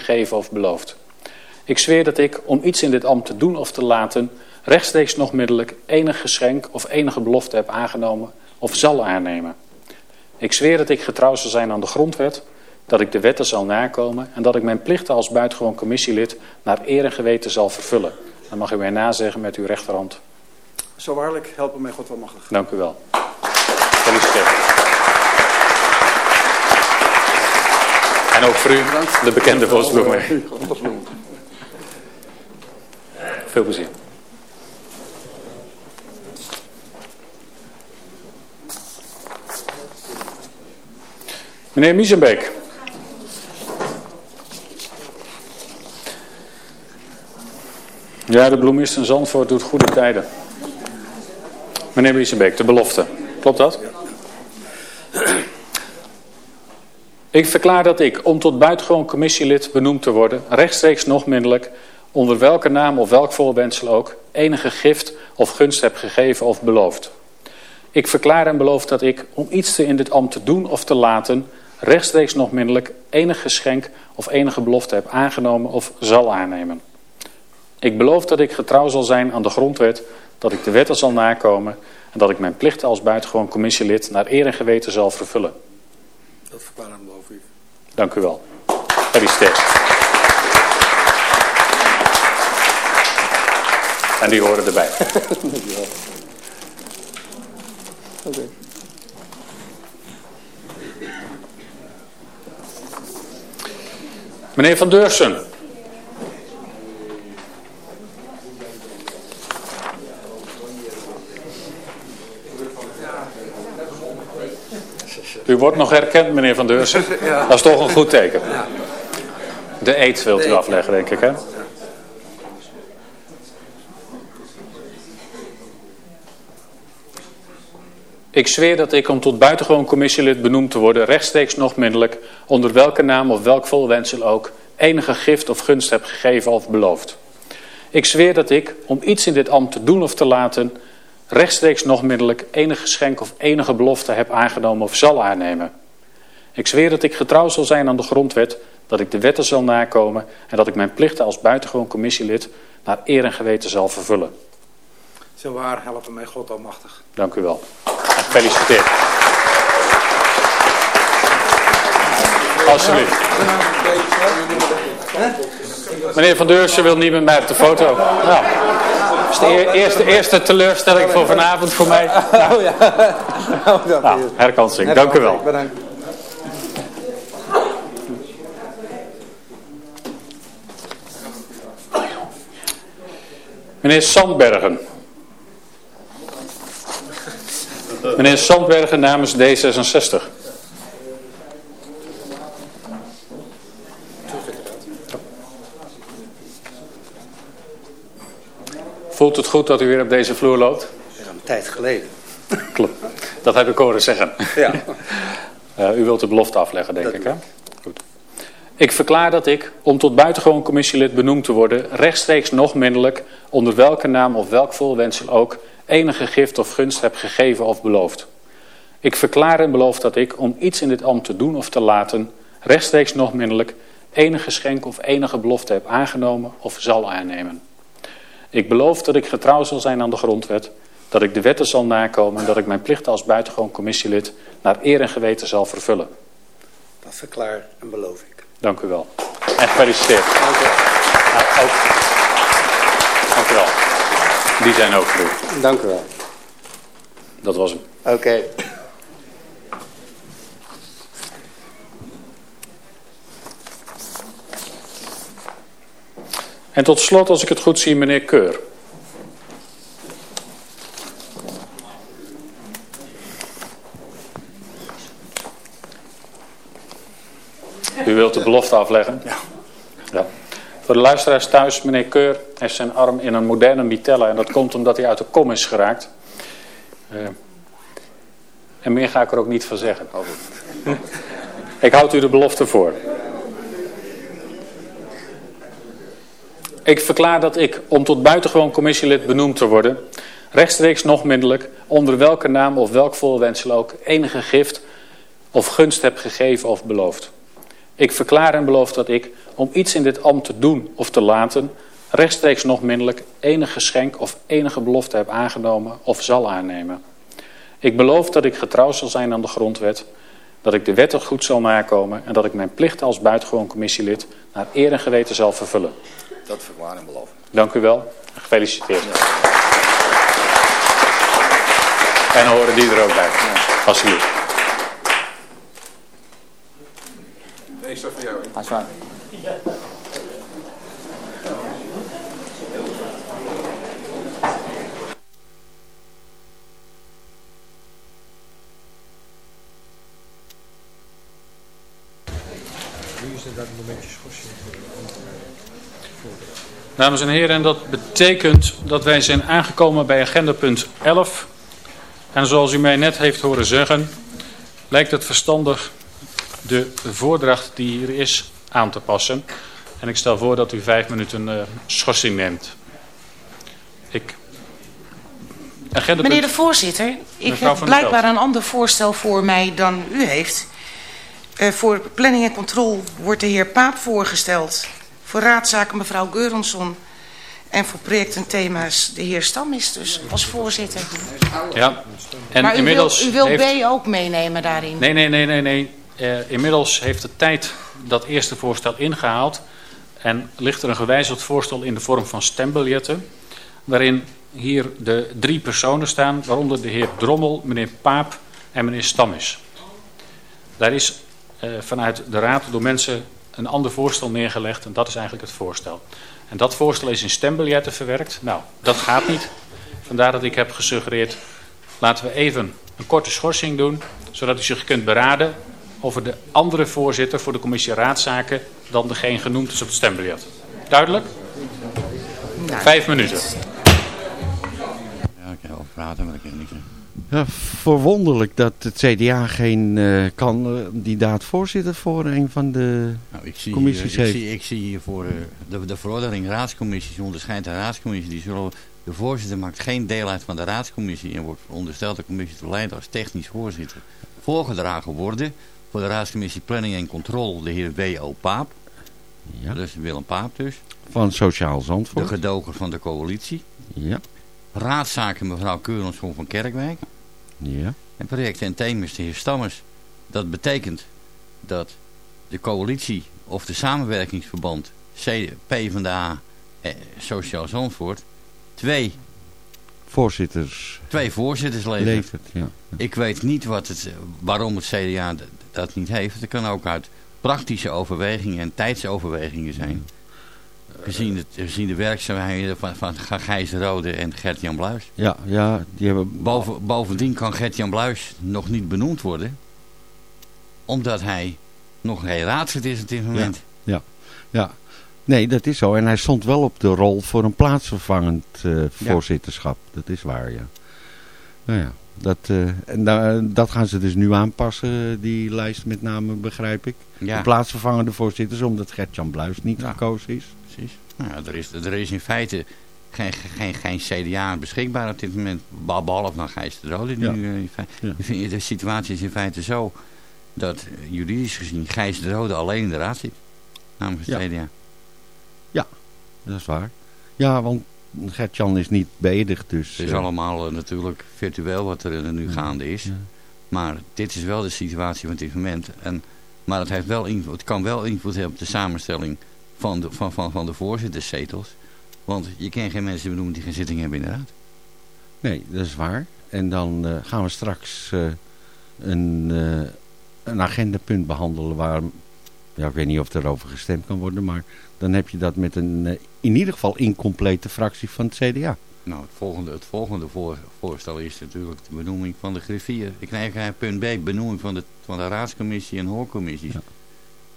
gegeven of beloofd. Ik zweer dat ik, om iets in dit ambt te doen of te laten, rechtstreeks nog middelijk enig geschenk of enige belofte heb aangenomen of zal aannemen. Ik zweer dat ik getrouw zal zijn aan de grondwet, dat ik de wetten zal nakomen en dat ik mijn plichten als buitengewoon commissielid naar eer en geweten zal vervullen. Dan mag u mij nazeggen met uw rechterhand. Zo waarlijk, helpen mij God wel machtig. Dank u wel. Gefeliciteerd. En ook voor u, de bekende Vosbloemer. Veel plezier. Meneer Miesenbeek. Ja, de bloemist in Zandvoort doet goede tijden. Meneer Miesenbeek, de belofte. Klopt dat? Ik verklaar dat ik, om tot buitengewoon commissielid benoemd te worden, rechtstreeks nog middelijk, onder welke naam of welk voorwensel ook, enige gift of gunst heb gegeven of beloofd. Ik verklaar en beloof dat ik, om iets te in dit ambt te doen of te laten, rechtstreeks nog middelijk enig geschenk of enige belofte heb aangenomen of zal aannemen. Ik beloof dat ik getrouw zal zijn aan de grondwet, dat ik de wetten zal nakomen en dat ik mijn plichten als buitengewoon commissielid naar eer en geweten zal vervullen. Dat verklaar en beloof ik. Dank u wel. Gefeliciteerd. En die horen erbij. Oké. Meneer Van Deursen. U wordt nog herkend, meneer Van Deursen. Dat is toch een goed teken. De eet wilt u afleggen, denk ik, hè? Ik zweer dat ik om tot buitengewoon commissielid benoemd te worden, rechtstreeks nog middelijk, onder welke naam of welk volwensel ook, enige gift of gunst heb gegeven of beloofd. Ik zweer dat ik, om iets in dit ambt te doen of te laten, rechtstreeks nog middelijk enig geschenk of enige belofte heb aangenomen of zal aannemen. Ik zweer dat ik getrouw zal zijn aan de grondwet, dat ik de wetten zal nakomen en dat ik mijn plichten als buitengewoon commissielid naar eer en geweten zal vervullen. Zo waar, helpen mij God almachtig. Dank u wel. En gefeliciteerd. Alsjeblieft. Meneer Van Deursen wil niet met mij op de foto. Nou, is de eer- eerste, eerste teleurstelling voor vanavond voor mij. Oh ja. Oh, dank Nou, herkansing, dank u wel. Bedankt. Meneer Sandbergen. Meneer Sandbergen namens D66. Voelt het goed dat u weer op deze vloer loopt? Een tijd geleden. Klopt. Dat heb ik horen zeggen. Ja. Eh, u wilt de belofte afleggen, denk Dat ik, hè? Goed. Ik verklaar dat ik, om tot buitengewoon commissielid benoemd te worden, rechtstreeks nog middelijk, onder welke naam of welk voorwensel ook, enige gift of gunst heb gegeven of beloofd. Ik verklaar en beloof dat ik, om iets in dit ambt te doen of te laten, rechtstreeks nog middelijk, enig geschenk of enige belofte heb aangenomen of zal aannemen. Ik beloof dat ik getrouw zal zijn aan de grondwet, dat ik de wetten zal nakomen en dat ik mijn plichten als buitengewoon commissielid naar eer en geweten zal vervullen. Dat verklaar en beloof ik. Dank u wel. En gefeliciteerd. Dank u wel. Nou, ook. Dank u wel. Die zijn ook u. Dank u wel. Dat was hem. Oké. En tot slot, als ik het goed zie, meneer Keur. U wilt de belofte afleggen? Ja. ja. Voor de luisteraars thuis, meneer Keur heeft zijn arm in een moderne mitella. En dat komt omdat hij uit de kom is geraakt. Eh, en meer ga ik er ook niet van zeggen. ik houd u de belofte voor. Ik verklaar dat ik, om tot buitengewoon commissielid benoemd te worden, rechtstreeks nog middelijk, onder welke naam of welk voorwensel ook, enige gift of gunst heb gegeven of beloofd. Ik verklaar en beloof dat ik, om iets in dit ambt te doen of te laten, rechtstreeks nog minderlijk enig geschenk of enige belofte heb aangenomen of zal aannemen. Ik beloof dat ik getrouw zal zijn aan de grondwet, dat ik de wetten goed zal nakomen en dat ik mijn plichten als buitengewoon commissielid naar eer en geweten zal vervullen. Dat verklaar en beloof. Dank u wel. Gefeliciteerd. En horen die er ook bij. Alsjeblieft. Deze voor jou. Is waar. Dames en heren, en dat betekent dat wij zijn aangekomen bij agenda punt 11. En zoals u mij net heeft horen zeggen, lijkt het verstandig de voordracht die hier is aan te passen. En ik stel voor dat u vijf minuten uh, schorsing neemt. Ik... Agenda Meneer de voorzitter, ik heb blijkbaar een ander voorstel voor mij dan u heeft. Uh, voor planning en controle wordt de heer Paap voorgesteld. Voor raadzaken mevrouw Geuronsson. En voor projecten en thema's de heer Stam is dus als voorzitter. Ja, en maar u inmiddels wil, u wil heeft... B ook meenemen daarin? Nee, nee, nee, nee. nee. Uh, inmiddels heeft de tijd dat eerste voorstel ingehaald. En ligt er een gewijzigd voorstel in de vorm van stembiljetten. Waarin hier de drie personen staan, waaronder de heer Drommel, meneer Paap en meneer Stammis. Daar is vanuit de raad door mensen een ander voorstel neergelegd en dat is eigenlijk het voorstel. En dat voorstel is in stembiljetten verwerkt. Nou, dat gaat niet. Vandaar dat ik heb gesuggereerd, laten we even een korte schorsing doen, zodat u zich kunt beraden over de andere voorzitter voor de commissie Raadzaken dan degene genoemd is op het stembiljet. Duidelijk? Vijf minuten. Ja, ik kan wel praten, maar ik kan niet ja, verwonderlijk dat het CDA geen uh, kandidaat voorzitter voor een van de nou, ik zie, commissies uh, heeft. Ik zie, ik zie hier voor uh, de, de verordening raadscommissies onderscheidt de raadscommissie. Die zullen, de voorzitter maakt geen deel uit van de raadscommissie en wordt ondersteld de commissie te leiden als technisch voorzitter. Voorgedragen worden voor de raadscommissie Planning en Controle de heer W.O. Paap. Ja. Dus Willem Paap dus. Van Sociaal Zandvoort. De gedoger van de coalitie. Ja. Raadzaken mevrouw Keurenschoon van Kerkwijk. Ja. En projecten en thema's de heer Stammers. Dat betekent dat de coalitie of de samenwerkingsverband PvdA eh, Sociaal Zandvoort twee voorzitters, twee voorzitters levert. ja. Ik weet niet wat het, waarom het CDA dat niet heeft. Het kan ook uit praktische overwegingen en tijdsoverwegingen zijn. Gezien, het, gezien de werkzaamheden van, van Gijs Rode en Gert-Jan Bluis. Ja, ja, die hebben... Boven, bovendien kan Gert-Jan Bluis nog niet benoemd worden. Omdat hij nog geen raadslid is op dit moment. Ja, ja, Nee, dat is zo. En hij stond wel op de rol voor een plaatsvervangend uh, voorzitterschap. Dat is waar, ja. Nou ja, dat, uh, en dat gaan ze dus nu aanpassen, die lijst met name, begrijp ik. Ja. De plaatsvervangende voorzitters, omdat Gert-Jan Bluis niet gekozen is precies. Nou, er, is, er is in feite geen, geen, geen CDA beschikbaar op dit moment. Behalve naar Gijs de Rode. Ja. Nu, uh, De situatie is in feite zo dat uh, juridisch gezien Gijs de Rode alleen in de raad zit. Namens het CDA. Ja, dat is waar. Ja, want Gert-Jan is niet beëdigd. Dus, het is uh, allemaal natuurlijk virtueel wat er nu gaande is. Maar dit is wel de situatie van dit moment. En, maar het, heeft wel invloed, het kan wel invloed hebben op de samenstelling van de, van, van, van de voorzitterszetels. Want je kan geen mensen benoemen die geen zitting hebben in de raad. Nee, dat is waar. En dan uh, gaan we straks uh, een, uh, een agendapunt behandelen waar... Ja, ik weet niet of er over gestemd kan worden, maar dan heb je dat met een in ieder geval incomplete fractie van het CDA. Nou, het volgende, het volgende voor, voorstel is natuurlijk de benoeming van de griffier. Ik krijg punt B, benoeming van de, van de raadscommissie en hoorcommissies. Ja.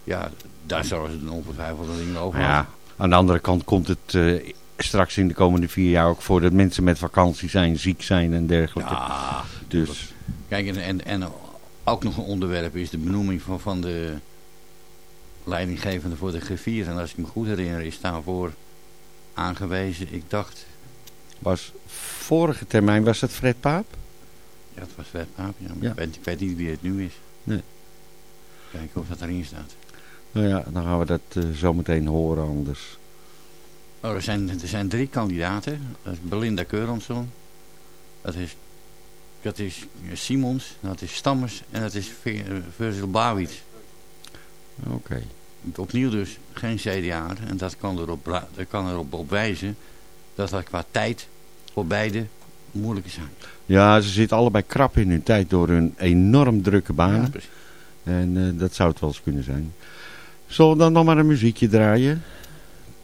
Ja, daar zullen ze dan ongetwijfeld dingen over ja, Aan de andere kant komt het uh, straks in de komende vier jaar ook voor dat mensen met vakantie zijn, ziek zijn en dergelijke. Ja, dus. Kijk, en, en ook nog een onderwerp is de benoeming van, van de leidinggevende voor de griffier. En als ik me goed herinner is daarvoor aangewezen, ik dacht... Was vorige termijn, was het Fred Paap? Ja, het was Fred Paap, ja. Maar ja. Ik, weet, ik weet niet wie het nu is. Nee. Kijken of dat erin staat. Nou ja, dan gaan we dat uh, zo meteen horen anders. Oh, er, zijn, er zijn drie kandidaten. Dat is Belinda Keuronsson. Dat is, dat is Simons. Dat is Stammers. En dat is Virgil Bawits. Oké. Okay. Opnieuw dus geen CDA. En dat kan erop, dat kan erop op wijzen dat dat qua tijd voor beide moeilijk is. Ja, ze zitten allebei krap in hun tijd door hun enorm drukke banen. Ja, en uh, dat zou het wel eens kunnen zijn. Zullen we dan nog maar een muziekje draaien?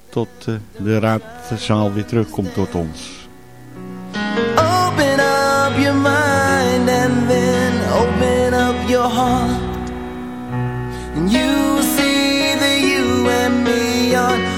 Tot uh, de raadzaal weer terugkomt tot ons. Open up your mind and then open up your heart. And you see the you and me on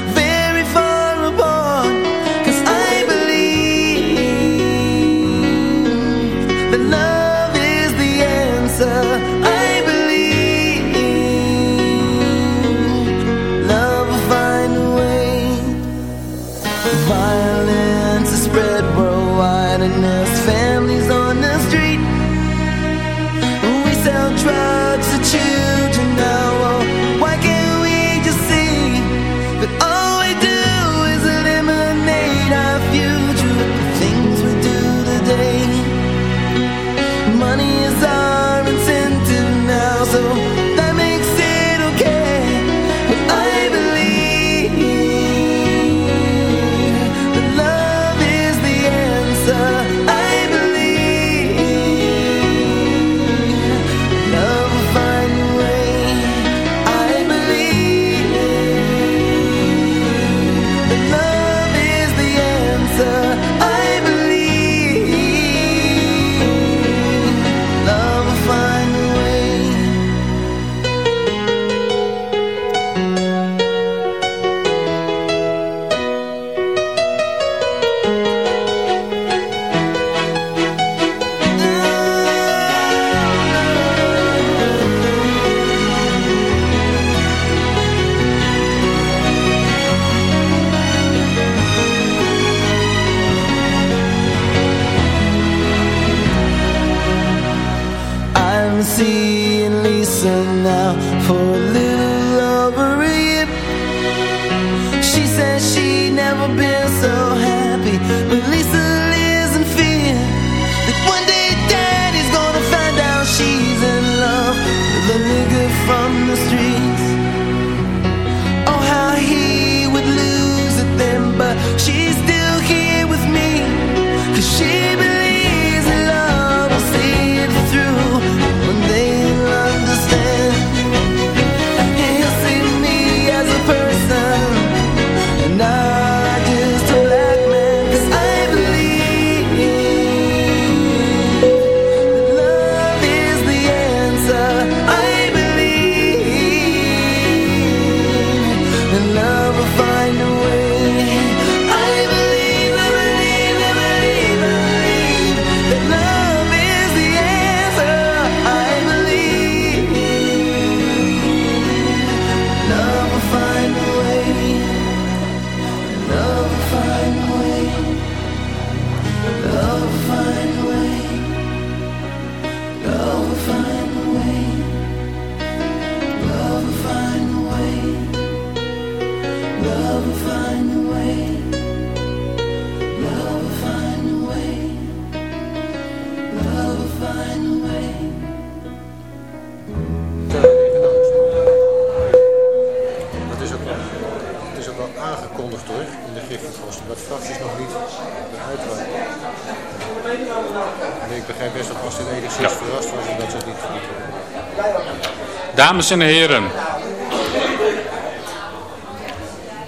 Dames en heren,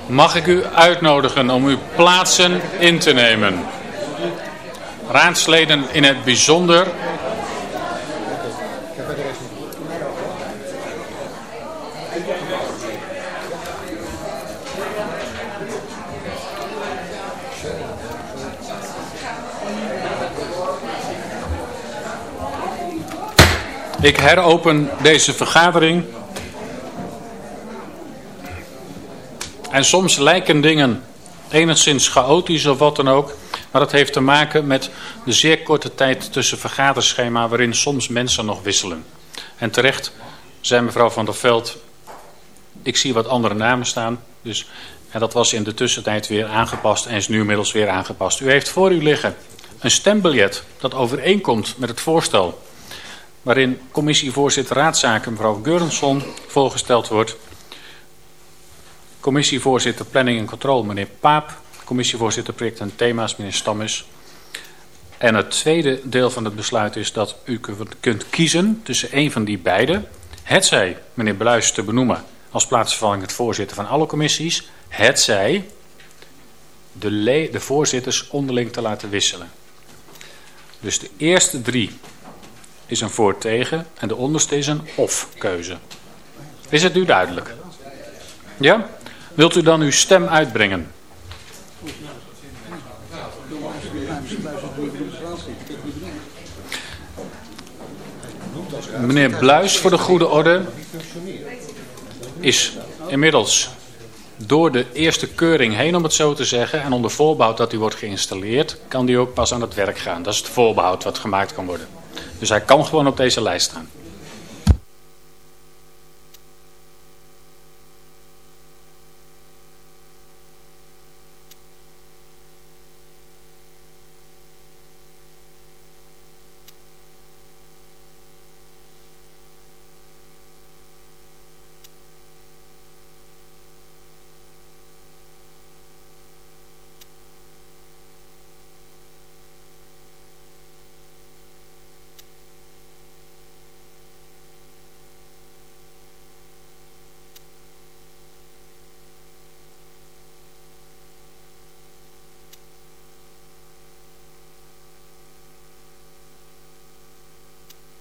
mag ik u uitnodigen om uw plaatsen in te nemen. Raadsleden in het bijzonder Ik heropen deze vergadering. En soms lijken dingen enigszins chaotisch of wat dan ook. Maar dat heeft te maken met de zeer korte tijd tussen vergaderschema waarin soms mensen nog wisselen. En terecht zei mevrouw van der Veld Ik zie wat andere namen staan. Dus, en dat was in de tussentijd weer aangepast en is nu inmiddels weer aangepast. U heeft voor u liggen een stembiljet dat overeenkomt met het voorstel... waarin commissievoorzitter Raadzaken mevrouw Geurensson voorgesteld wordt... Commissievoorzitter Planning en Controle, meneer Paap. Commissievoorzitter Projecten en Thema's, meneer Stammes. En het tweede deel van het besluit is dat u kunt kiezen tussen een van die beide. Het zij meneer Bluis te benoemen als plaatsvervanging het voorzitter van alle commissies. Het zij de, de voorzitters onderling te laten wisselen. Dus de eerste drie is een voor-tegen en de onderste is een of-keuze. Is het u duidelijk? Ja? Wilt u dan uw stem uitbrengen? Meneer Bluis, voor de goede orde, is inmiddels door de eerste keuring heen, om het zo te zeggen, en onder voorbehoud dat hij wordt geïnstalleerd, kan hij ook pas aan het werk gaan. Dat is het voorbehoud wat gemaakt kan worden. Dus hij kan gewoon op deze lijst staan.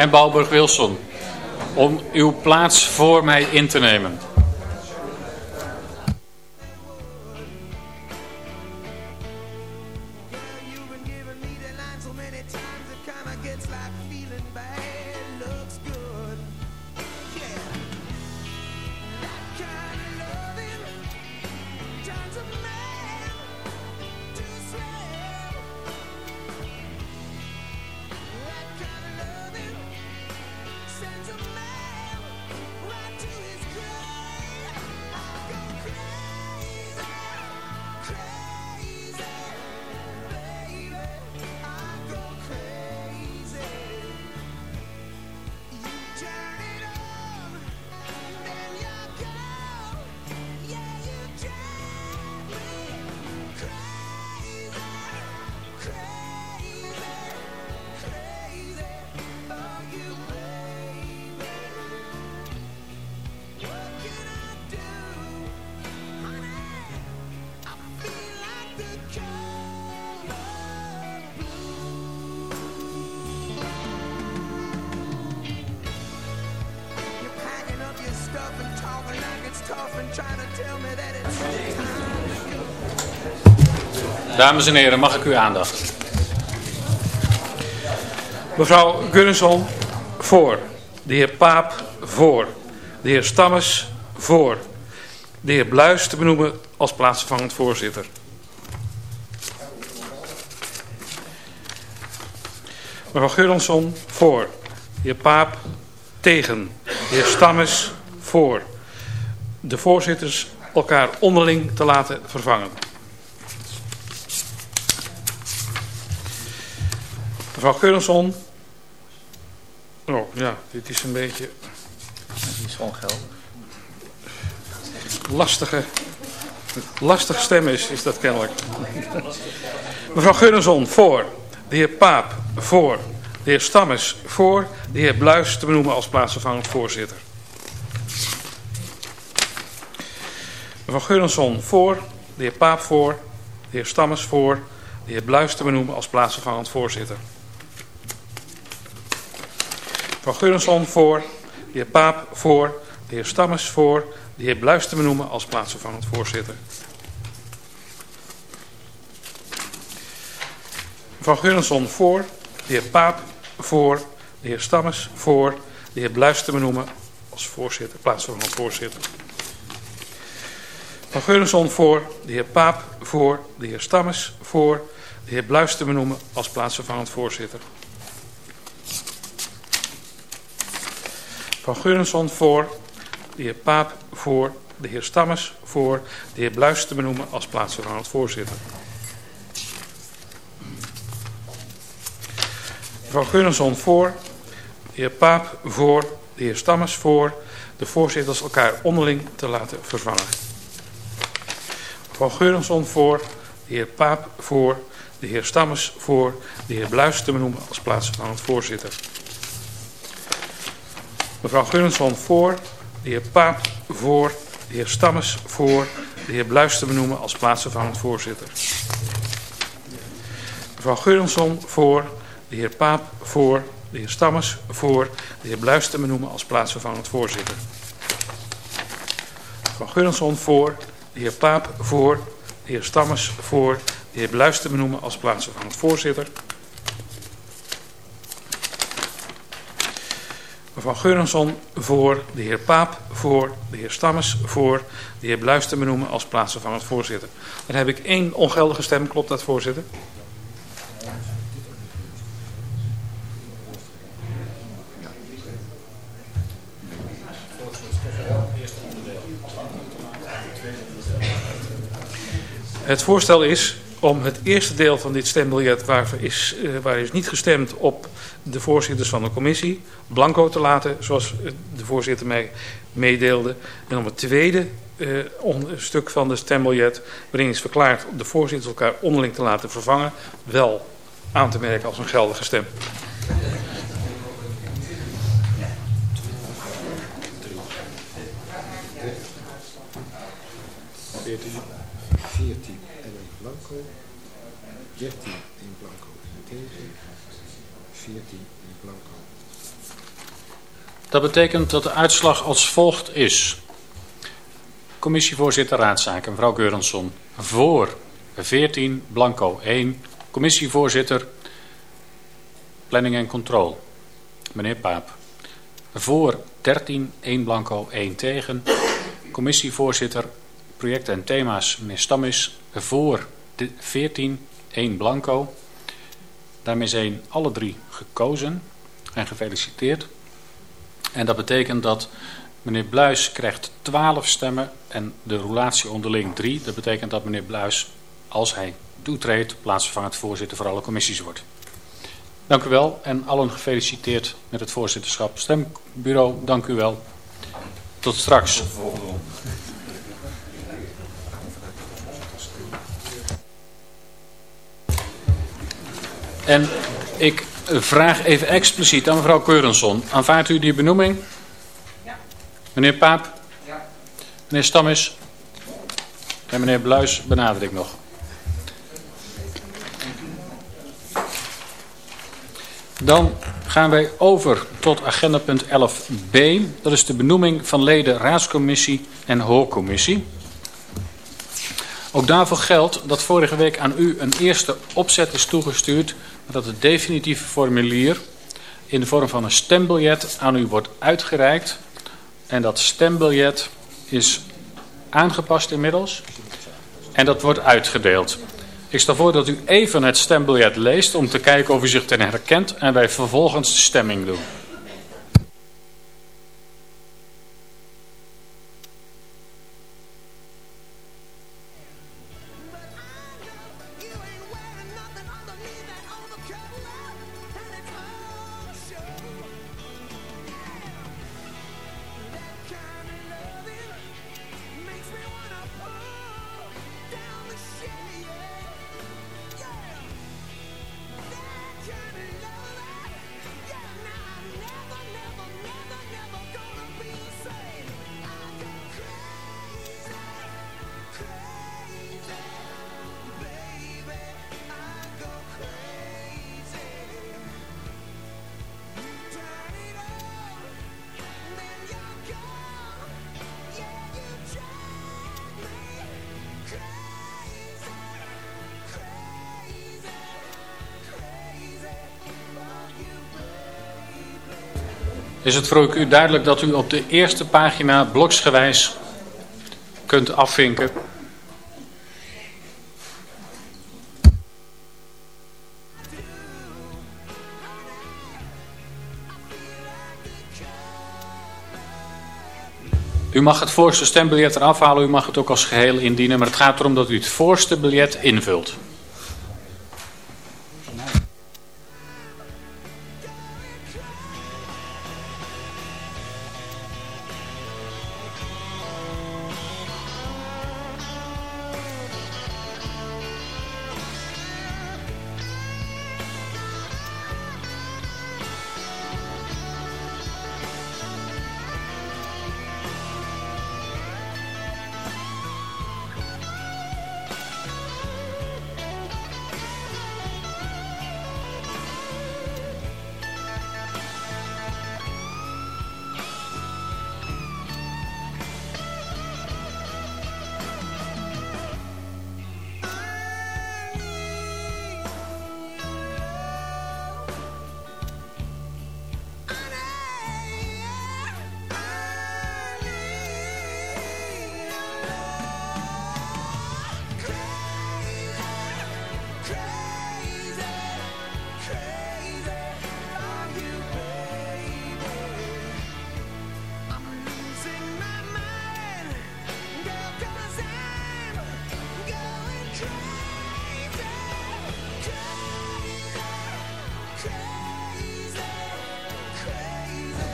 en Bouwburg-Wilson. Om uw plaats voor mij in te nemen. Dames en heren, mag ik uw aandacht? Mevrouw Gunnarsson, voor. De heer Paap, voor. De heer Stammes, voor. De heer Bluis te benoemen als plaatsvervangend voorzitter. Mevrouw Geurensson, voor. De heer Paap, tegen. De heer Stammes, voor. De voorzitters elkaar onderling te laten vervangen. Mevrouw Geurensson. Oh ja, dit is een beetje... Dit is geld. Lastige, lastig stemmen is, is dat kennelijk. Mevrouw Geurensson, voor. De heer Paap, voor. De heer Stammes, voor. De heer Bluis te benoemen als plaatsvervangend voorzitter. Mevrouw Geurensson, voor. De heer Paap, voor. De heer Stammes, voor. De heer Bluis te benoemen als plaatsvervangend voorzitter. Van Geurenson voor. De heer Paap voor. De heer Stammes voor. De heer Bluis te benoemen als plaatsvervangend voorzitter. Mevrouw Geurenson voor, de heer Paap voor, de heer Stammes voor, de heer Bluis te benoemen als voorzitter, plaatsvervangend voorzitter. Van Geurenson voor, de heer Paap voor, de heer Stammes voor, de heer Bluis te benoemen als plaatsvervangend voorzitter. Van Geurenson voor, de heer Paap voor, de heer Stammes voor, de heer Bluis te benoemen als plaatsvervangend voorzitter. Mevrouw Geurenson voor, de heer Paap voor, de heer Stammes voor, de voorzitters elkaar onderling te laten vervangen. Mevrouw Geurenson voor, de heer Paap voor, de heer Stammes voor, de heer Bluis te benoemen als plaatsvervangend voorzitter. Mevrouw Geurenson voor, de heer Paap voor, de heer Stammes voor, de heer Bluis te benoemen als plaatsvervangend voorzitter. Mevrouw Geurenson voor, de heer Paap voor, de heer Stammes voor, de heer Bluis te benoemen als plaatsvervangend voorzitter. Mevrouw Geurenson voor, de heer Paap voor, de heer Stammes voor, de heer Bluis te benoemen als plaatsvervangend voorzitter. Mevrouw Geurenson voor, de heer Paap voor, de heer Stammes voor, de heer Bluis te benoemen als plaatsvervangend voorzitter. Dan heb ik één ongeldige stem, klopt dat voorzitter? Het voorstel is om het eerste deel van dit stembiljet waar is, uh, waar is niet gestemd op de voorzitters van de commissie blanco te laten, zoals de voorzitter mij meedeelde. En om het tweede uh, stuk van de stembiljet, waarin is verklaard de voorzitters elkaar onderling te laten vervangen, wel aan te merken als een geldige stem. 13 in blanco tegen, 14 in blanco. Dat betekent dat de uitslag als volgt is. Commissievoorzitter Raadzaken, mevrouw Geurensson. Voor 14, blanco 1. Commissievoorzitter Planning en Controle, meneer Paap. Voor 13, 1 blanco 1 tegen. Commissievoorzitter Projecten en Thema's, meneer Stammis voor de 14, 1 blanco. Daarmee zijn alle drie gekozen en gefeliciteerd. En dat betekent dat meneer Bluis krijgt 12 stemmen en de roulatie onderling 3. Dat betekent dat meneer Bluis, als hij toetreedt, plaatsvervangend voorzitter voor alle commissies wordt. Dank u wel en allen gefeliciteerd met het voorzitterschap. Stembureau, dank u wel. Tot straks. En ik vraag even expliciet aan mevrouw Keurenson. Aanvaardt u die benoeming? Ja. Meneer Paap? Ja. Meneer Stammis? En meneer Bluis benader ik nog. Dan gaan wij over tot agenda punt 11b. Dat is de benoeming van leden raadscommissie en hoorcommissie. Ook daarvoor geldt dat vorige week aan u een eerste opzet is toegestuurd dat het definitieve formulier in de vorm van een stembiljet aan u wordt uitgereikt. En dat stembiljet is aangepast inmiddels en dat wordt uitgedeeld. Ik stel voor dat u even het stembiljet leest om te kijken of u zich ten herkent en wij vervolgens de stemming doen. Is het voor u duidelijk dat u op de eerste pagina bloksgewijs kunt afvinken? U mag het voorste stembiljet eraf halen, u mag het ook als geheel indienen, maar het gaat erom dat u het voorste biljet invult.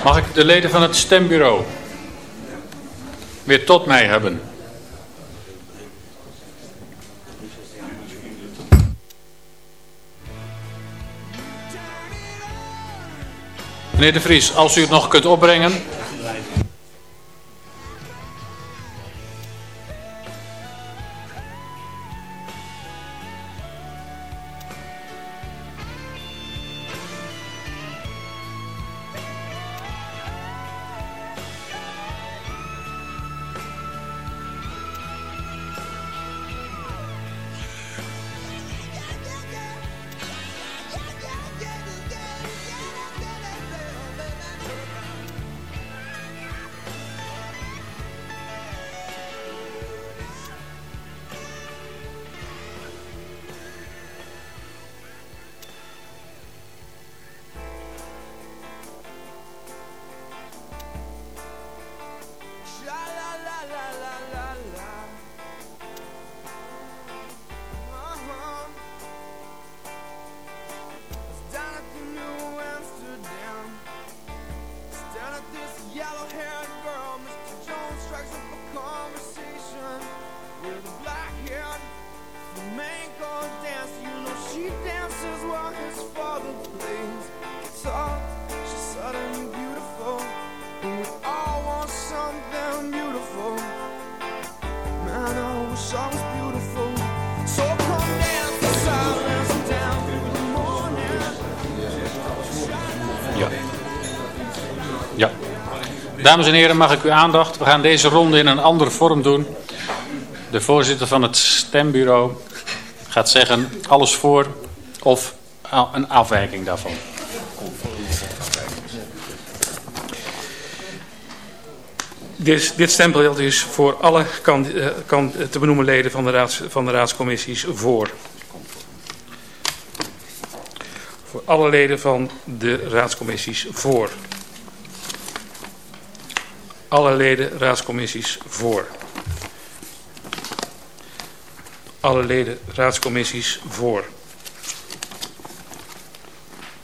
Mag ik de leden van het stembureau weer tot mij hebben? Meneer De Vries, als u het nog kunt opbrengen. Dames en heren, mag ik uw aandacht? We gaan deze ronde in een andere vorm doen. De voorzitter van het stembureau gaat zeggen alles voor of een afwijking daarvan. Dit, dit stempelgeld is voor alle kan, eh, kan te benoemen leden van de, raads, van de raadscommissies voor. Voor alle leden van de raadscommissies voor alle leden raadscommissies voor. Alle leden raadscommissies voor.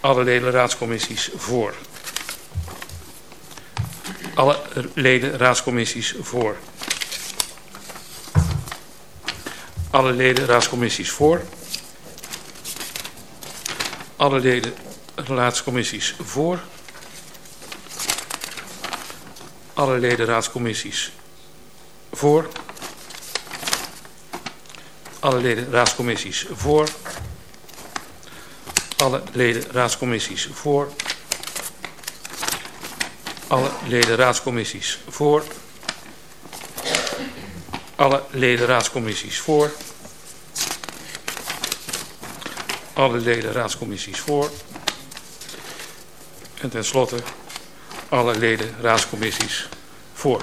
Alle leden raadscommissies voor. Alle leden raadscommissies voor. Alle leden raadscommissies voor. Alle leden raadscommissies voor alle leden raadscommissies voor. Alle leden raadscommissies voor. Alle leden raadscommissies voor. Alle leden raadscommissies voor. Alle leden raadscommissies voor. Alle leden raadscommissies voor. En tenslotte alle leden raadscommissies voor.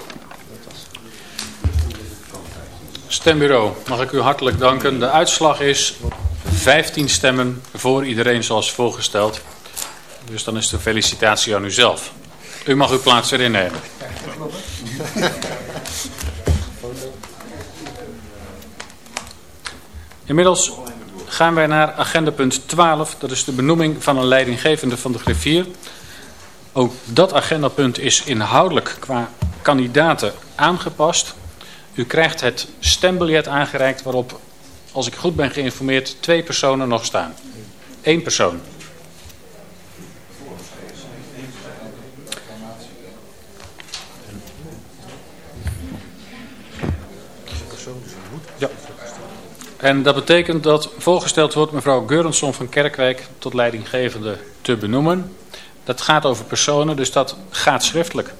Stembureau, mag ik u hartelijk danken. De uitslag is 15 stemmen voor iedereen zoals voorgesteld. Dus dan is de felicitatie aan u zelf. U mag uw plaats weer innemen. Inmiddels gaan wij naar agenda punt 12. Dat is de benoeming van een leidinggevende van de griffier. Ook dat agendapunt is inhoudelijk qua kandidaten aangepast. U krijgt het stembiljet aangereikt waarop, als ik goed ben geïnformeerd, twee personen nog staan. Eén persoon. Ja. En dat betekent dat voorgesteld wordt mevrouw Geurensson van Kerkwijk tot leidinggevende te benoemen. Dat gaat over personen, dus dat gaat schriftelijk.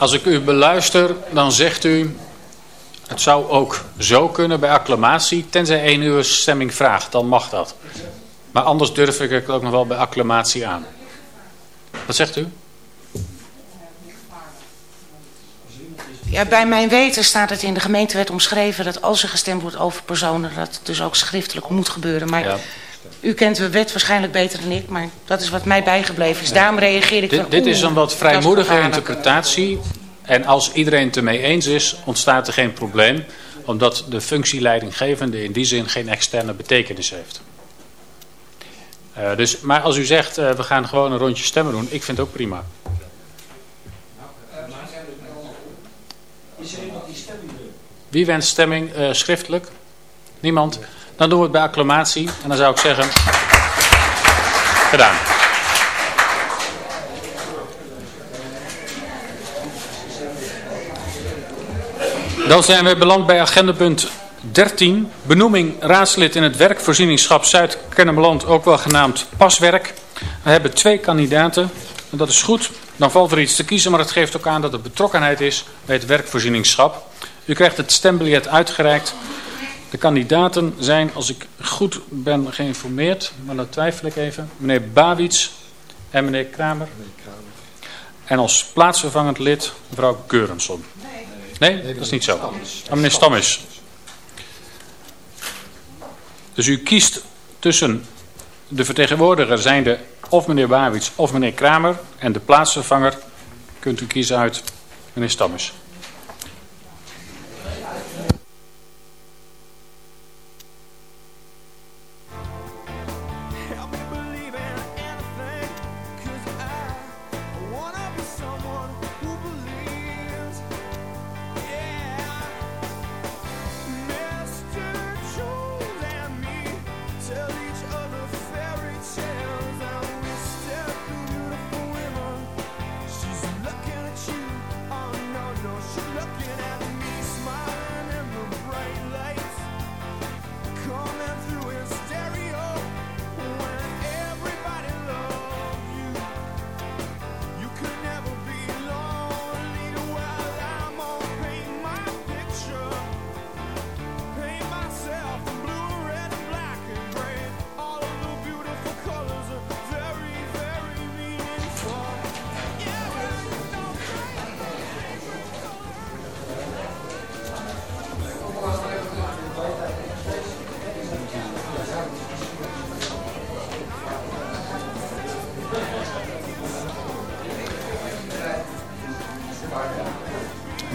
Als ik u beluister, dan zegt u... het zou ook zo kunnen bij acclamatie... tenzij één uur stemming vraagt, dan mag dat. Maar anders durf ik het ook nog wel bij acclamatie aan. Wat zegt u? Ja, bij mijn weten staat het in de gemeentewet omschreven... dat als er gestemd wordt over personen... dat dus ook schriftelijk moet gebeuren. Maar ja. U kent de wet waarschijnlijk beter dan ik, maar dat is wat mij bijgebleven is. Daarom reageer ik Dit, van, dit is een wat vrijmoedige interpretatie. En als iedereen het ermee eens is, ontstaat er geen probleem. Omdat de functieleidinggevende in die zin geen externe betekenis heeft. Uh, dus, maar als u zegt, uh, we gaan gewoon een rondje stemmen doen, ik vind het ook prima. Wie wenst stemming uh, schriftelijk? Niemand? Dan doen we het bij acclamatie. En dan zou ik zeggen... Gedaan. Dan zijn we beland bij agendapunt 13. Benoeming raadslid in het werkvoorzieningschap Zuid-Kennemerland, ook wel genaamd paswerk. We hebben twee kandidaten. En dat is goed. Dan valt er iets te kiezen, maar het geeft ook aan dat er betrokkenheid is bij het werkvoorzieningschap. U krijgt het stembiljet uitgereikt. De kandidaten zijn, als ik goed ben geïnformeerd, maar dat twijfel ik even, meneer Bawits en meneer Kramer. En als plaatsvervangend lid mevrouw Keurenson. Nee, dat is niet zo. Ah, meneer Stammes. Dus u kiest tussen de vertegenwoordiger zijnde of meneer Bawits of meneer Kramer. En de plaatsvervanger kunt u kiezen uit meneer Stammes.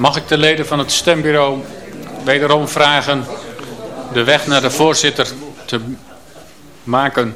Mag ik de leden van het stembureau wederom vragen de weg naar de voorzitter te maken?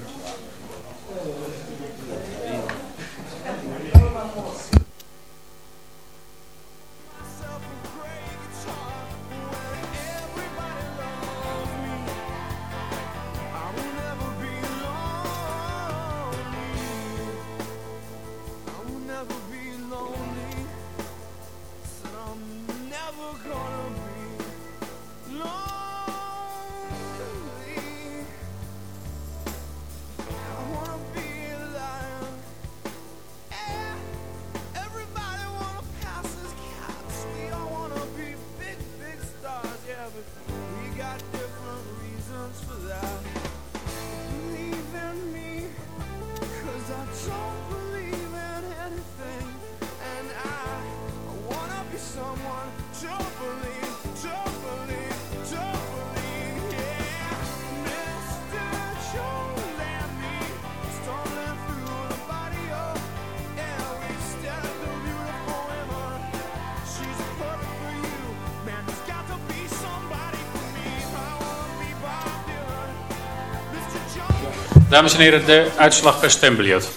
Dames en heren, de uitslag per stembiljet.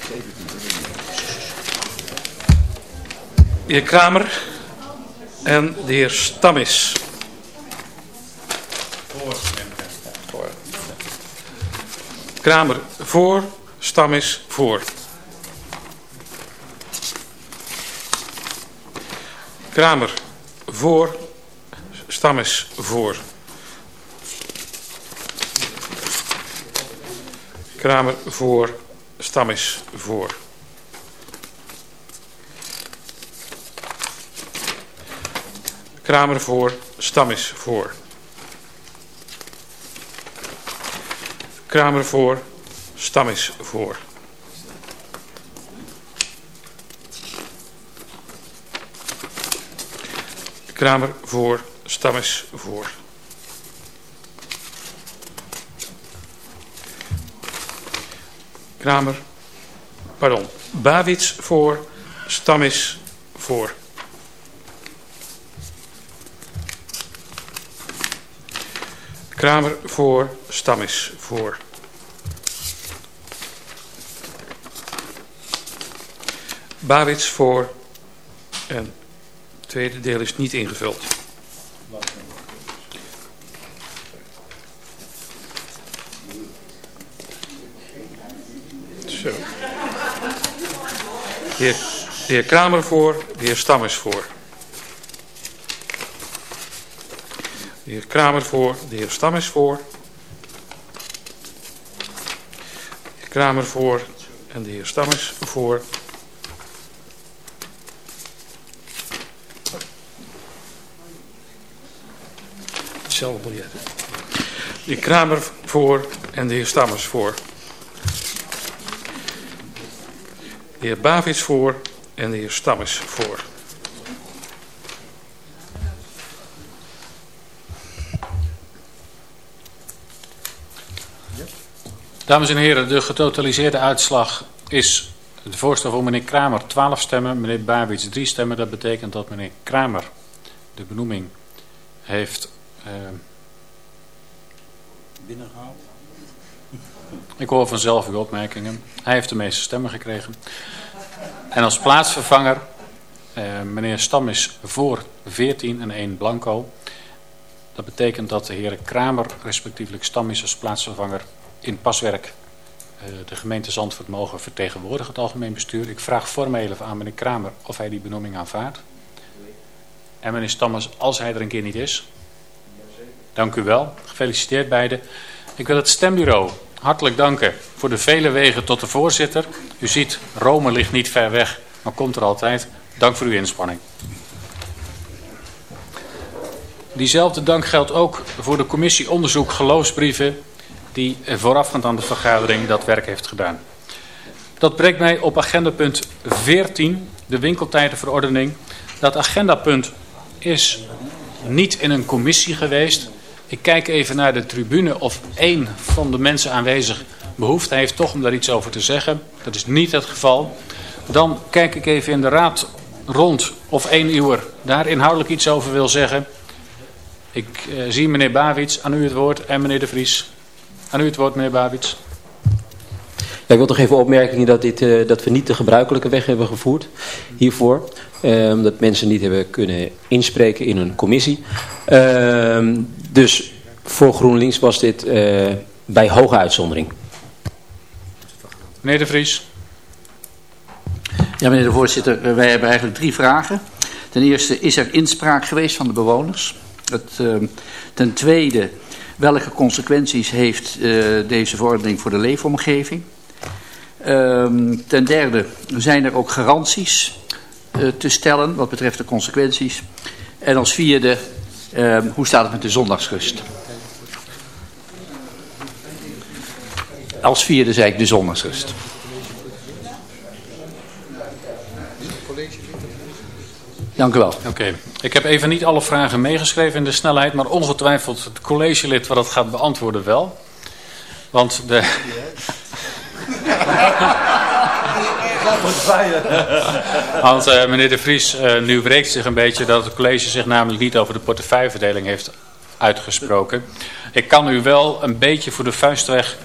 De heer Kramer en de heer Stammis. Voor. Kramer voor, Stammis voor. Kramer voor, Stammis voor. Kramer voor, Stammis voor. Kramer voor, Stammis voor. Kramer voor, Stammis voor. Kramer voor, Stammis voor. Kramer, pardon, Bawits voor, Stammis voor. Kramer voor, Stammis voor. Bawits voor en het tweede deel is niet ingevuld. Zo. De heer, de heer Kramer voor, de heer Stammers voor. De heer Kramer voor, de heer Stammers voor. De heer Kramer voor en de heer Stammers voor. Hetzelfde biljet. De heer Kramer voor en de heer Stammers voor. De heer Bavits voor en de heer Stammes voor. Dames en heren, de getotaliseerde uitslag is de voorstel voor meneer Kramer 12 stemmen, meneer Bavits 3 stemmen. Dat betekent dat meneer Kramer de benoeming heeft uh, binnengehaald. Ik hoor vanzelf uw opmerkingen. Hij heeft de meeste stemmen gekregen. En als plaatsvervanger, eh, meneer Stam is voor 14 en 1 blanco. Dat betekent dat de heren Kramer, respectievelijk Stam is als plaatsvervanger in paswerk eh, de gemeente Zandvoort mogen vertegenwoordigen, het algemeen bestuur. Ik vraag formeel even aan meneer Kramer of hij die benoeming aanvaardt. En meneer Stammers, als hij er een keer niet is. Dank u wel. Gefeliciteerd beiden. Ik wil het stembureau hartelijk danken voor de vele wegen tot de voorzitter. U ziet, Rome ligt niet ver weg, maar komt er altijd. Dank voor uw inspanning. Diezelfde dank geldt ook voor de commissie onderzoek geloofsbrieven die voorafgaand aan de vergadering dat werk heeft gedaan. Dat brengt mij op agendapunt 14, de winkeltijdenverordening. Dat agendapunt is niet in een commissie geweest, ik kijk even naar de tribune of één van de mensen aanwezig behoefte heeft toch om daar iets over te zeggen. Dat is niet het geval. Dan kijk ik even in de raad rond of één uur daar inhoudelijk iets over wil zeggen. Ik uh, zie meneer Bawits, aan u het woord en meneer De Vries. Aan u het woord meneer Bawits. Ja, ik wil toch even opmerken dat, dit, uh, dat we niet de gebruikelijke weg hebben gevoerd hiervoor. Um, dat mensen niet hebben kunnen inspreken in een commissie. Um, dus voor GroenLinks was dit uh, bij hoge uitzondering. Meneer De Vries. Ja, meneer de voorzitter, wij hebben eigenlijk drie vragen. Ten eerste, is er inspraak geweest van de bewoners? Het, uh, ten tweede, welke consequenties heeft uh, deze verordening voor de leefomgeving? Uh, ten derde, zijn er ook garanties te stellen wat betreft de consequenties? En als vierde, uh, hoe staat het met de zondagsrust? Als vierde zei ik de zondagsrust. Dank u wel. Oké, ik heb even niet alle vragen meegeschreven in de snelheid, maar ongetwijfeld het collegelid wat dat gaat beantwoorden wel. Want de... Want uh, meneer De Vries, uh, nu wreekt zich een beetje dat het college zich namelijk niet over de portefeuilleverdeling heeft uitgesproken. Ik kan u wel een beetje voor de vuistweg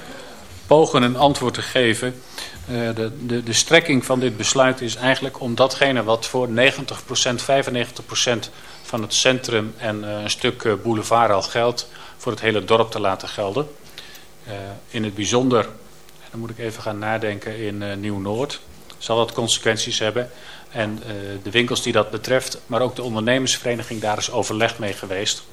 pogen een antwoord te geven. Uh, de, de, de strekking van dit besluit is eigenlijk om datgene wat voor 90%, 95% van het centrum en een stuk boulevard al geldt, voor het hele dorp te laten gelden. In het bijzonder, dan moet ik even gaan nadenken, in Nieuw-Noord zal dat consequenties hebben. En de winkels die dat betreft, maar ook de ondernemersvereniging, daar is overleg mee geweest.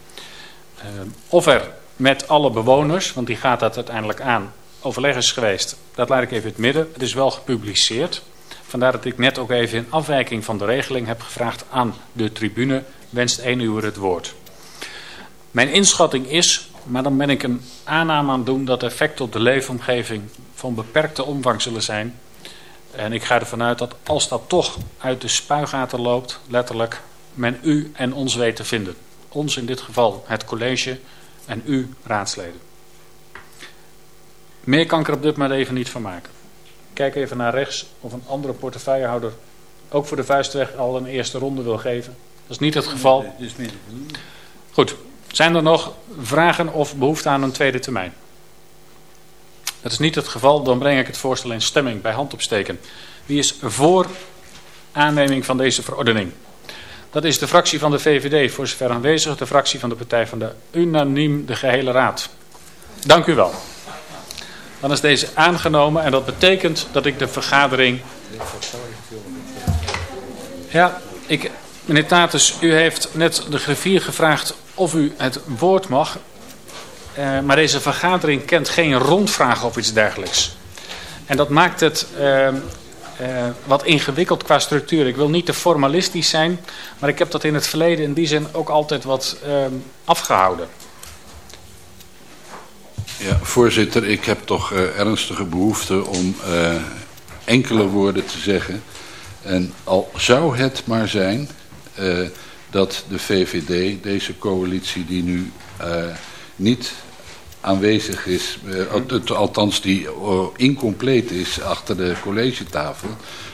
of er met alle bewoners, want die gaat dat uiteindelijk aan, overleg is geweest. Dat laat ik even het midden. Het is wel gepubliceerd. Vandaar dat ik net ook even in afwijking van de regeling heb gevraagd aan de tribune. Wenst één uur het woord. Mijn inschatting is, maar dan ben ik een aanname aan het doen... dat effecten op de leefomgeving van beperkte omvang zullen zijn. En ik ga ervan uit dat als dat toch uit de spuigaten loopt, letterlijk... men u en ons weet te vinden. Ons in dit geval het college en u raadsleden. Meer kan ik er op dit moment even niet van maken. Kijk even naar rechts of een andere portefeuillehouder ook voor de vuistweg al een eerste ronde wil geven. Dat is niet het geval. Goed. Zijn er nog vragen of behoefte aan een tweede termijn? Dat is niet het geval. Dan breng ik het voorstel in stemming bij hand opsteken. Wie is voor aanneming van deze verordening? Dat is de fractie van de VVD, voor zover aanwezig. De fractie van de Partij van de Unaniem, de gehele raad. Dank u wel. Dan is deze aangenomen en dat betekent dat ik de vergadering... Ja, ik, meneer Tatus, u heeft net de griffier gevraagd of u het woord mag. Uh, maar deze vergadering kent geen rondvragen of iets dergelijks. En dat maakt het uh, uh, wat ingewikkeld qua structuur. Ik wil niet te formalistisch zijn, maar ik heb dat in het verleden in die zin ook altijd wat afgehouden. Ja, voorzitter, ik heb toch ernstige behoefte om enkele woorden te zeggen. En al zou het maar zijn dat de VVD, deze coalitie die nu niet aanwezig is, althans die incompleet is achter de collegetafel,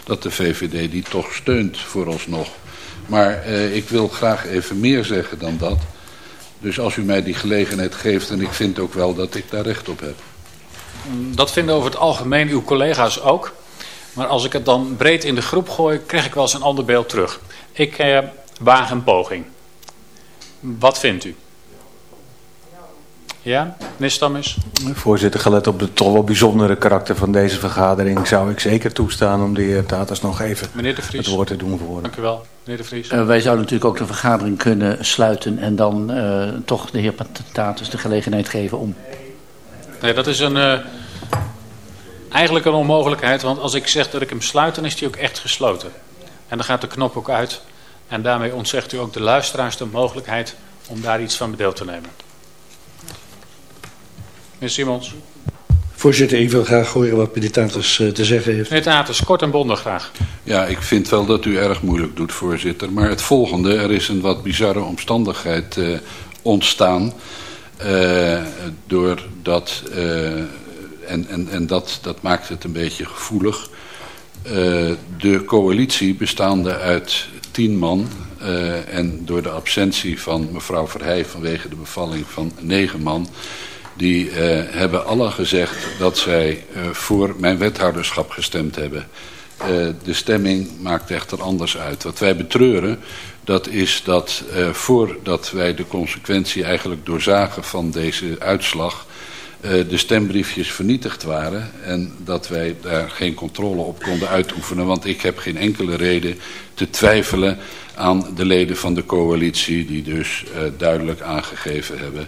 dat de VVD die toch steunt vooralsnog. Maar ik wil graag even meer zeggen dan dat. Dus als u mij die gelegenheid geeft, en ik vind ook wel dat ik daar recht op heb. Dat vinden over het algemeen uw collega's ook. Maar als ik het dan breed in de groep gooi, krijg ik wel eens een ander beeld terug. Ik eh, waag een poging. Wat vindt u? Ja, meneer Stammes? Voorzitter, gelet op het toch wel bijzondere karakter van deze vergadering... zou ik zeker toestaan om de heer Taters nog even het woord te doen voeren. Dank u wel, meneer de Vries. Uh, wij zouden natuurlijk ook de vergadering kunnen sluiten... en dan uh, toch de heer Taters de gelegenheid geven om... Nee, dat is een, uh, eigenlijk een onmogelijkheid. Want als ik zeg dat ik hem sluit, dan is hij ook echt gesloten. En dan gaat de knop ook uit. En daarmee ontzegt u ook de luisteraars de mogelijkheid om daar iets van deel te nemen. Meneer Simons. Voorzitter, ik wil graag horen wat meneer Taters uh, te zeggen heeft. Meneer Taters, kort en bondig graag. Ja, ik vind wel dat u erg moeilijk doet, voorzitter. Maar het volgende, er is een wat bizarre omstandigheid uh, ontstaan. Uh, doordat, en, en, en dat, dat maakt het een beetje gevoelig. de coalitie bestaande uit tien man... en door de absentie van mevrouw Verheij vanwege de bevalling van negen man die uh, hebben alle gezegd dat zij uh, voor mijn wethouderschap gestemd hebben. Uh, de stemming maakt echter anders uit. Wat wij betreuren, dat is dat voordat wij de consequentie eigenlijk doorzagen van deze uitslag... de stembriefjes vernietigd waren en dat wij daar geen controle op konden uitoefenen. Want ik heb geen enkele reden te twijfelen aan de leden van de coalitie die dus duidelijk aangegeven hebben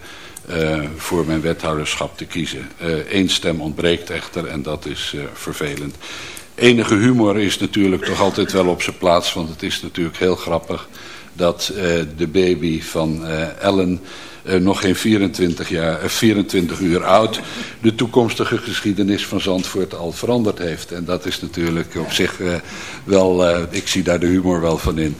uh, voor mijn wethouderschap te kiezen. Eén stem ontbreekt echter en dat is vervelend. Enige humor is natuurlijk toch altijd wel op zijn plaats, want het is natuurlijk heel grappig dat de baby van Ellen uh, nog geen 24, jaar, 24 uur oud, de toekomstige geschiedenis van Zandvoort al veranderd heeft. En dat is natuurlijk op zich wel, ik zie daar de humor wel van in.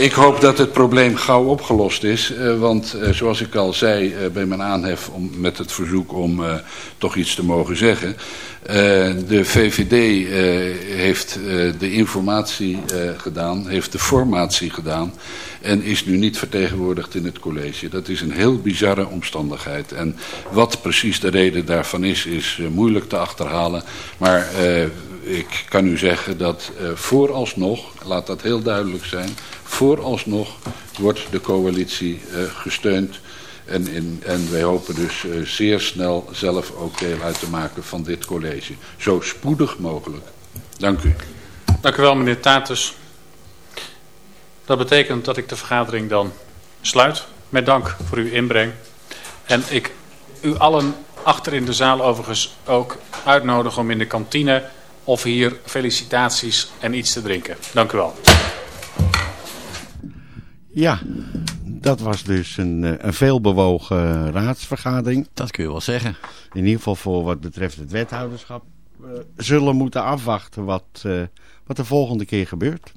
ik hoop dat het probleem gauw opgelost is, want zoals ik al zei bij mijn aanhef om, met het verzoek om toch iets te mogen zeggen... De VVD heeft de informatie gedaan, heeft de formatie gedaan en is nu niet vertegenwoordigd in het college. Dat is een heel bizarre omstandigheid. En wat precies de reden daarvan is, is moeilijk te achterhalen. Maar ik kan u zeggen dat vooralsnog, laat dat heel duidelijk zijn, vooralsnog wordt de coalitie gesteund en, in, en wij hopen dus zeer snel zelf ook deel uit te maken van dit college. Zo spoedig mogelijk. Dank u. Dank u wel meneer Tatus. Dat betekent dat ik de vergadering dan sluit. Met dank voor uw inbreng. En ik u allen achter in de zaal overigens ook uitnodig om in de kantine of hier felicitaties en iets te drinken. Dank u wel. Ja, dat was dus een, eh, een veelbewogen raadsvergadering. Dat kun je wel zeggen. In ieder geval voor wat betreft het wethouderschap. We zullen moeten afwachten wat, uh, wat de volgende keer gebeurt.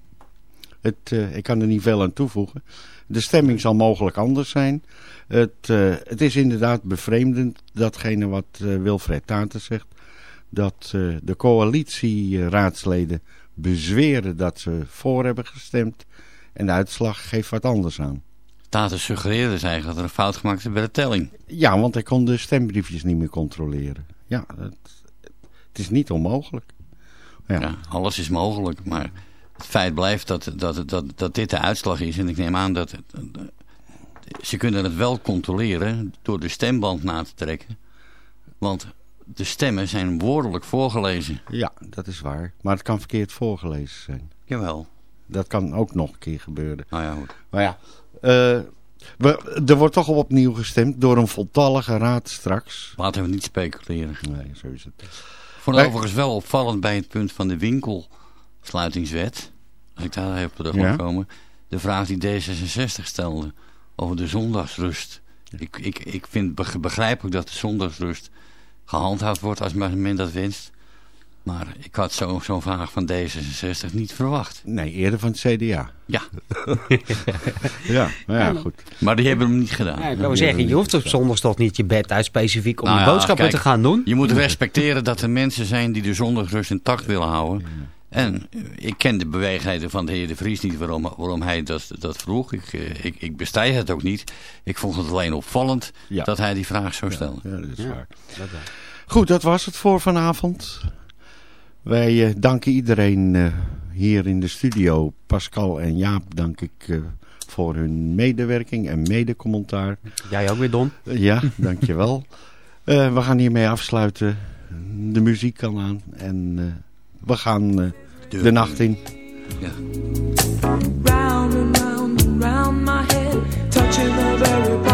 Het, uh, ik kan er niet veel aan toevoegen. De stemming zal mogelijk anders zijn. Het, uh, het is inderdaad bevreemdend, datgene wat Wilfred Taten zegt. Dat de coalitieraadsleden bezweren dat ze voor hebben gestemd. En de uitslag geeft wat anders aan. Taten suggereerde dus eigenlijk dat er een fout gemaakt is bij de telling. Ja, want hij kon de stembriefjes niet meer controleren. Ja, het, het is niet onmogelijk. Ja. ja. alles is mogelijk, maar het feit blijft dat, dat, dat, dat dit de uitslag is. En ik neem aan dat... Ze kunnen het wel controleren door de stemband na te trekken. Want de stemmen zijn woordelijk voorgelezen. Ja, dat is waar. Maar het kan verkeerd voorgelezen zijn. Jawel. Dat kan ook nog een keer gebeuren. Nou ja, goed. Maar ja, uh, we, er wordt toch al opnieuw gestemd door een voltallige raad straks. Laten we niet speculeren. Nee, zo is het. Vond overigens wel opvallend bij het punt van de winkelsluitingswet. Als ik daar even op terug ja? komen. De vraag die D66 stelde over de zondagsrust. Ik, ik, ik vind begrijpelijk dat de zondagsrust gehandhaafd wordt als men dat wenst. Maar ik had zo'n zo vraag van D66 niet verwacht. Nee, eerder van het CDA. Ja. ja, nou ja, goed. Maar die hebben hem niet gedaan. Ja, ik wou zeggen, je hoeft op zondag toch niet je bed uit specifiek om nou ja, boodschappen te gaan doen. Je moet respecteren dat er mensen zijn die de zondagrust intact willen houden. En ik ken de beweegheden van de heer De Vries niet waarom, waarom hij dat, dat vroeg. Ik, eh, ik, ik bestij het ook niet. Ik vond het alleen opvallend dat hij die vraag zo stelde. Ja, dat is waar. Goed, dat was het voor vanavond. Wij uh, danken iedereen uh, hier in de studio. Pascal en Jaap dank ik uh, voor hun medewerking en medecommentaar. Jij ook weer, Don. ja, dankjewel. we gaan hiermee afsluiten. De muziek kan aan en we gaan de, de, nacht in. Ja. Round and round and round my head, touching the very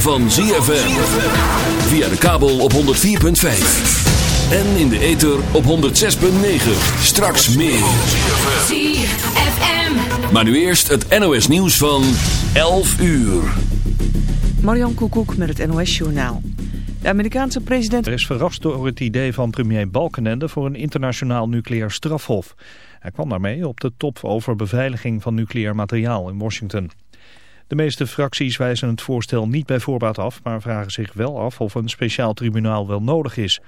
van ZFM. Via de kabel op 104.5. En in de ether op 106.9. Straks meer. ZFM. Maar nu eerst het NOS nieuws van 11 uur. Marion Koekoek met het NOS Journaal. De Amerikaanse president... Er is verrast door het idee van premier Balkenende voor een internationaal nucleair strafhof. Hij kwam daarmee op de top over beveiliging van nucleair materiaal in Washington. De meeste fracties wijzen het voorstel niet bij voorbaat af, maar vragen zich wel af of een speciaal tribunaal wel nodig is.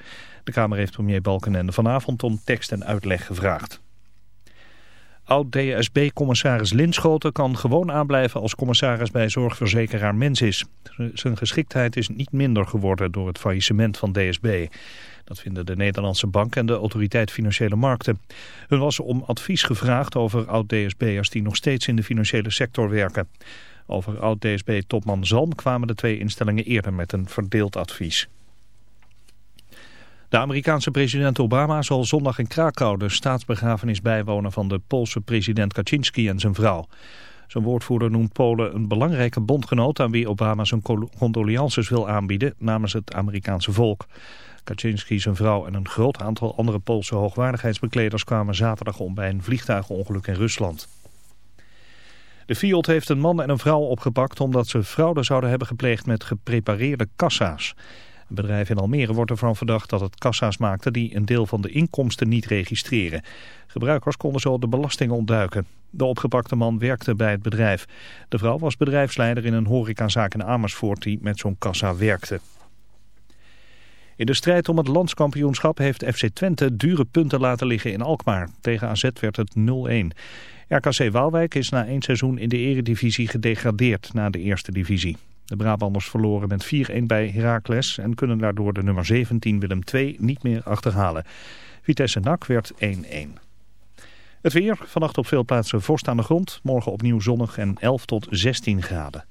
De Kamer heeft premier Balkenende vanavond om tekst en uitleg gevraagd. Oud-DSB-commissaris Linschoten kan gewoon aanblijven als commissaris bij zorgverzekeraar Mensis. Zijn geschiktheid is niet minder geworden door het faillissement van DSB. Dat vinden de Nederlandse Bank en de Autoriteit Financiële Markten. Hun was om advies gevraagd over oud-DSB'ers die nog steeds in de financiële sector werken. Over oud-DSB-topman Zalm kwamen de twee instellingen eerder met een verdeeld advies. De Amerikaanse president Obama zal zondag in Krakau de staatsbegrafenis bijwonen van de Poolse president Kaczynski en zijn vrouw. Zijn woordvoerder noemt Polen een belangrijke bondgenoot aan wie Obama zijn condolences wil aanbieden namens het Amerikaanse volk. Kaczynski, zijn vrouw en een groot aantal andere Poolse hoogwaardigheidsbekleders kwamen zaterdag om bij een vliegtuigongeluk in Rusland. De Fiat heeft een man en een vrouw opgepakt omdat ze fraude zouden hebben gepleegd met geprepareerde kassa's. Een bedrijf in Almere wordt ervan verdacht dat het kassa's maakte die een deel van de inkomsten niet registreren. Gebruikers konden zo de belasting ontduiken. De opgepakte man werkte bij het bedrijf. De vrouw was bedrijfsleider in een horecazaak in Amersfoort die met zo'n kassa werkte. In de strijd om het landskampioenschap heeft FC Twente dure punten laten liggen in Alkmaar. Tegen AZ werd het 0-1. RKC Waalwijk is na één seizoen in de eredivisie gedegradeerd naar de eerste divisie. De Brabanders verloren met 4-1 bij Heracles en kunnen daardoor de nummer 17 Willem II niet meer achterhalen. Vitesse NAC werd 1-1. Het weer, vannacht op veel plaatsen vorst aan de grond, morgen opnieuw zonnig en 11 tot 16 graden.